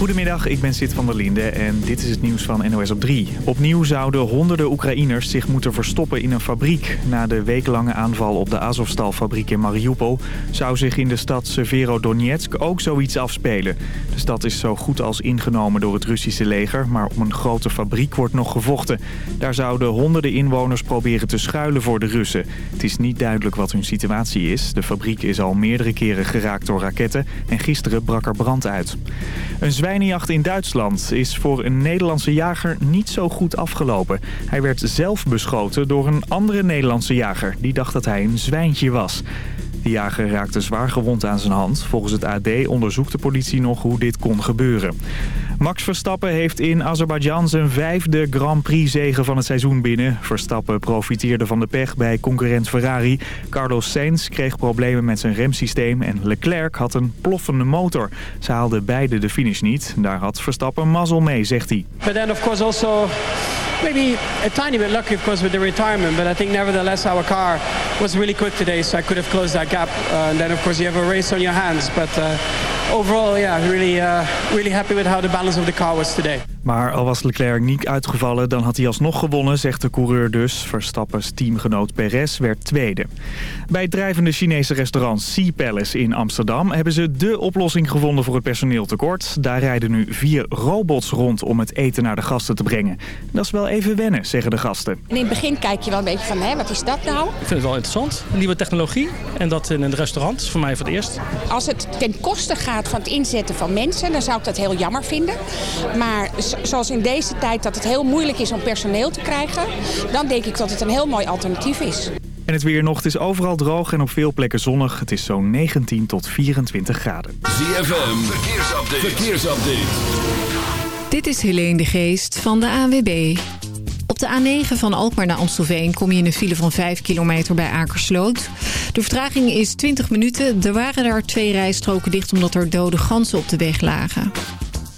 Goedemiddag, ik ben Sid van der Linde en dit is het nieuws van NOS op 3. Opnieuw zouden honderden Oekraïners zich moeten verstoppen in een fabriek. Na de wekenlange aanval op de Azovstal-fabriek in Mariupol... zou zich in de stad Severodonetsk ook zoiets afspelen. De stad is zo goed als ingenomen door het Russische leger... maar om een grote fabriek wordt nog gevochten. Daar zouden honderden inwoners proberen te schuilen voor de Russen. Het is niet duidelijk wat hun situatie is. De fabriek is al meerdere keren geraakt door raketten... en gisteren brak er brand uit. Een zwijnenjacht in Duitsland is voor een Nederlandse jager niet zo goed afgelopen. Hij werd zelf beschoten door een andere Nederlandse jager. Die dacht dat hij een zwijntje was. De jager raakte zwaar gewond aan zijn hand. Volgens het AD onderzoekt de politie nog hoe dit kon gebeuren. Max Verstappen heeft in Azerbeidzjan zijn vijfde Grand Prix-zegen van het seizoen binnen. Verstappen profiteerde van de pech bij concurrent Ferrari. Carlos Sainz kreeg problemen met zijn remsysteem en Leclerc had een ploffende motor. Ze haalden beide de finish niet. Daar had Verstappen mazzel mee, zegt hij. But then of course also maybe a tiny bit lucky of course with the retirement, but I think nevertheless our car was really quick today, so I could have closed that gap. Uh, and then of course you have a race on your hands, but uh, overall, yeah, really, uh, really happy with how the balance of the car was today. Maar al was Leclerc niet uitgevallen, dan had hij alsnog gewonnen, zegt de coureur dus. Verstappens teamgenoot Perez werd tweede. Bij het drijvende Chinese restaurant Sea Palace in Amsterdam... hebben ze dé oplossing gevonden voor het personeeltekort. Daar rijden nu vier robots rond om het eten naar de gasten te brengen. Dat is wel even wennen, zeggen de gasten. in het begin kijk je wel een beetje van, hé, wat is dat nou? Ik vind het wel interessant. Nieuwe technologie. En dat in een restaurant is voor mij voor het eerst. Als het ten koste gaat van het inzetten van mensen, dan zou ik dat heel jammer vinden. Maar zoals in deze tijd dat het heel moeilijk is om personeel te krijgen, dan denk ik dat het een heel mooi alternatief is. En het weer nog, het is overal droog en op veel plekken zonnig. Het is zo'n 19 tot 24 graden. ZFM, verkeersupdate. verkeersupdate. Dit is Helene de Geest van de ANWB. Op de A9 van Alkmaar naar Amstelveen kom je in een file van 5 kilometer bij Akersloot. De vertraging is 20 minuten. Er waren daar twee rijstroken dicht omdat er dode ganzen op de weg lagen.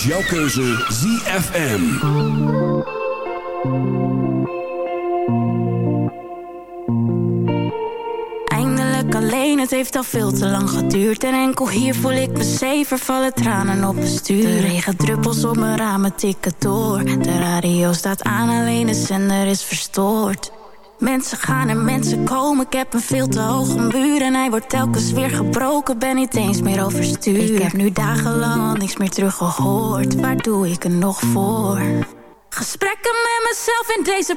Is jouw keuze. ZFM. Eindelijk alleen, het heeft al veel te lang geduurd. En enkel hier voel ik me zeven vallen tranen op mijn stuur. De regendruppels op mijn ramen tikken door. De radio staat aan, alleen de zender is verstoord Mensen gaan en mensen komen, ik heb een veel te hoge muur En hij wordt telkens weer gebroken, ben niet eens meer overstuur. Ik heb nu dagenlang al niks meer teruggehoord. Waar doe ik er nog voor? Gesprekken met mezelf in deze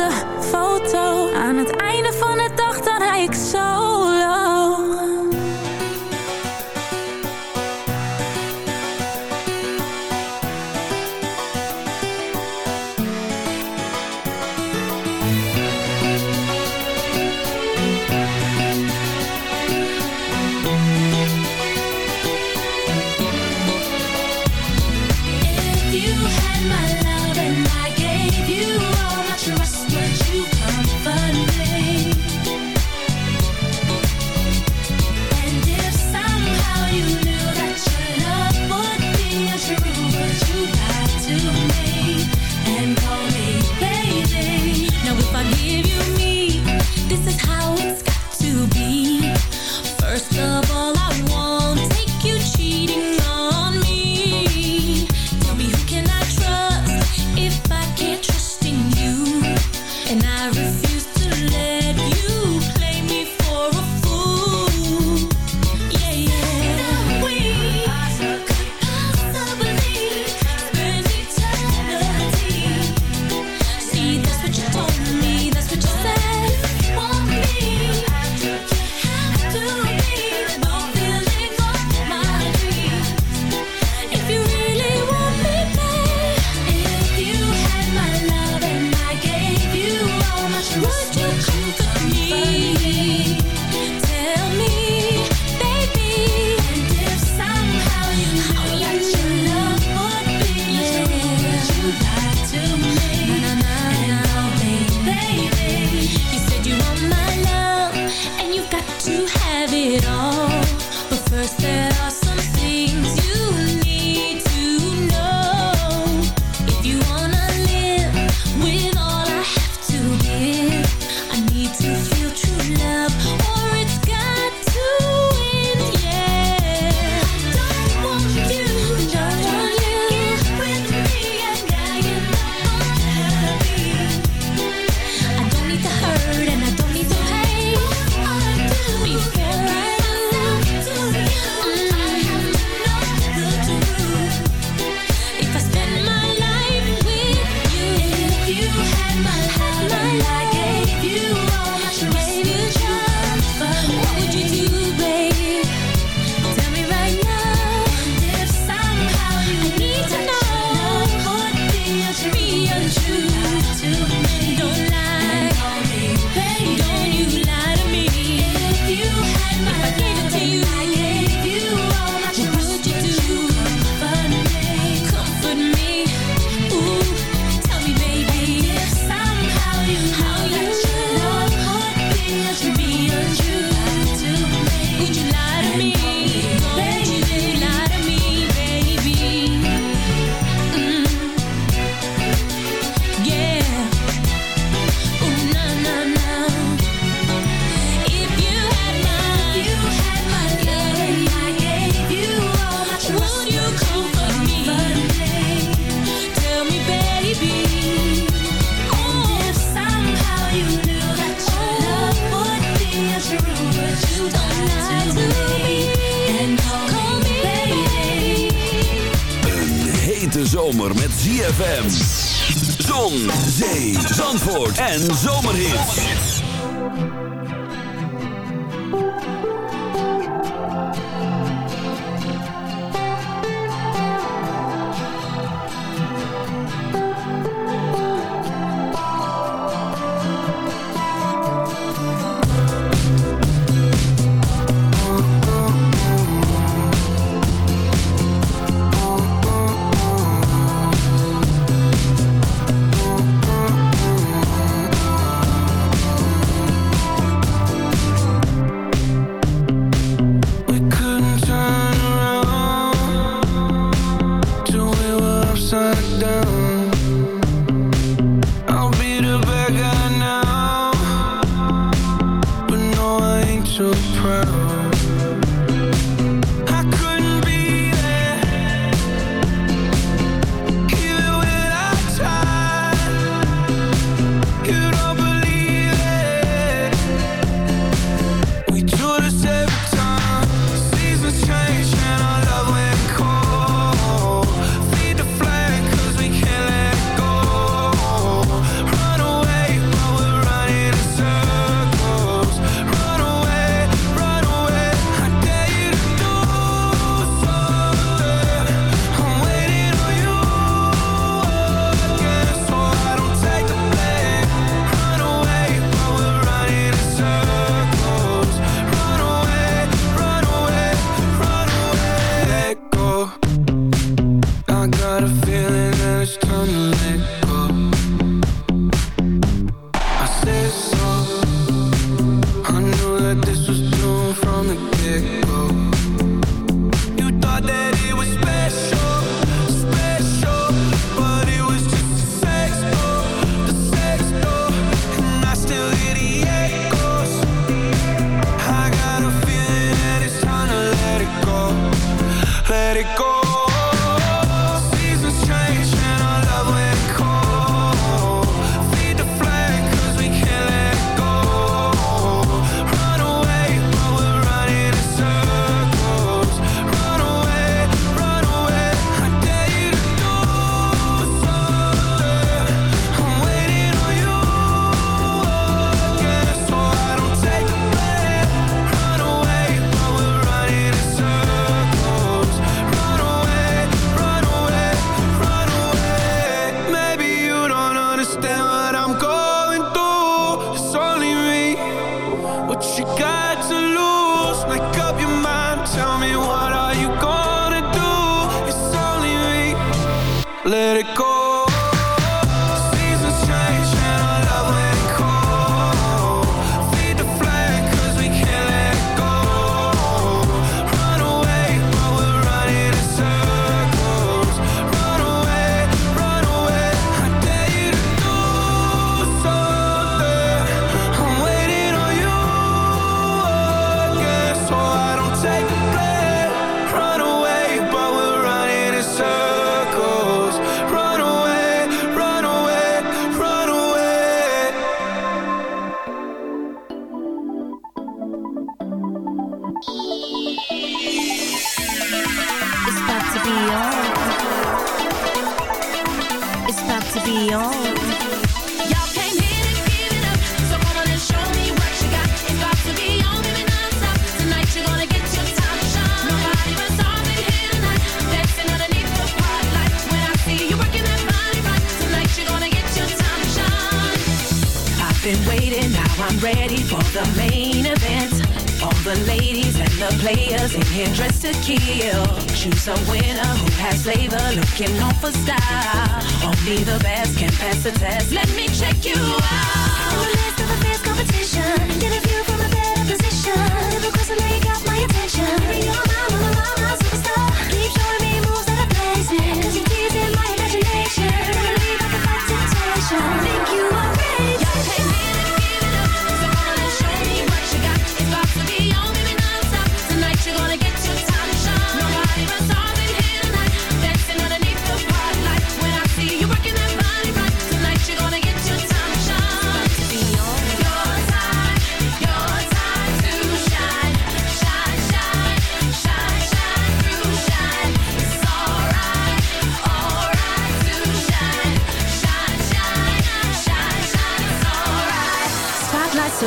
zandvoort en zomerhits.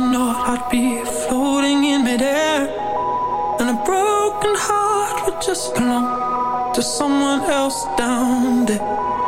I'd be floating in midair. And a broken heart would just belong to someone else down there.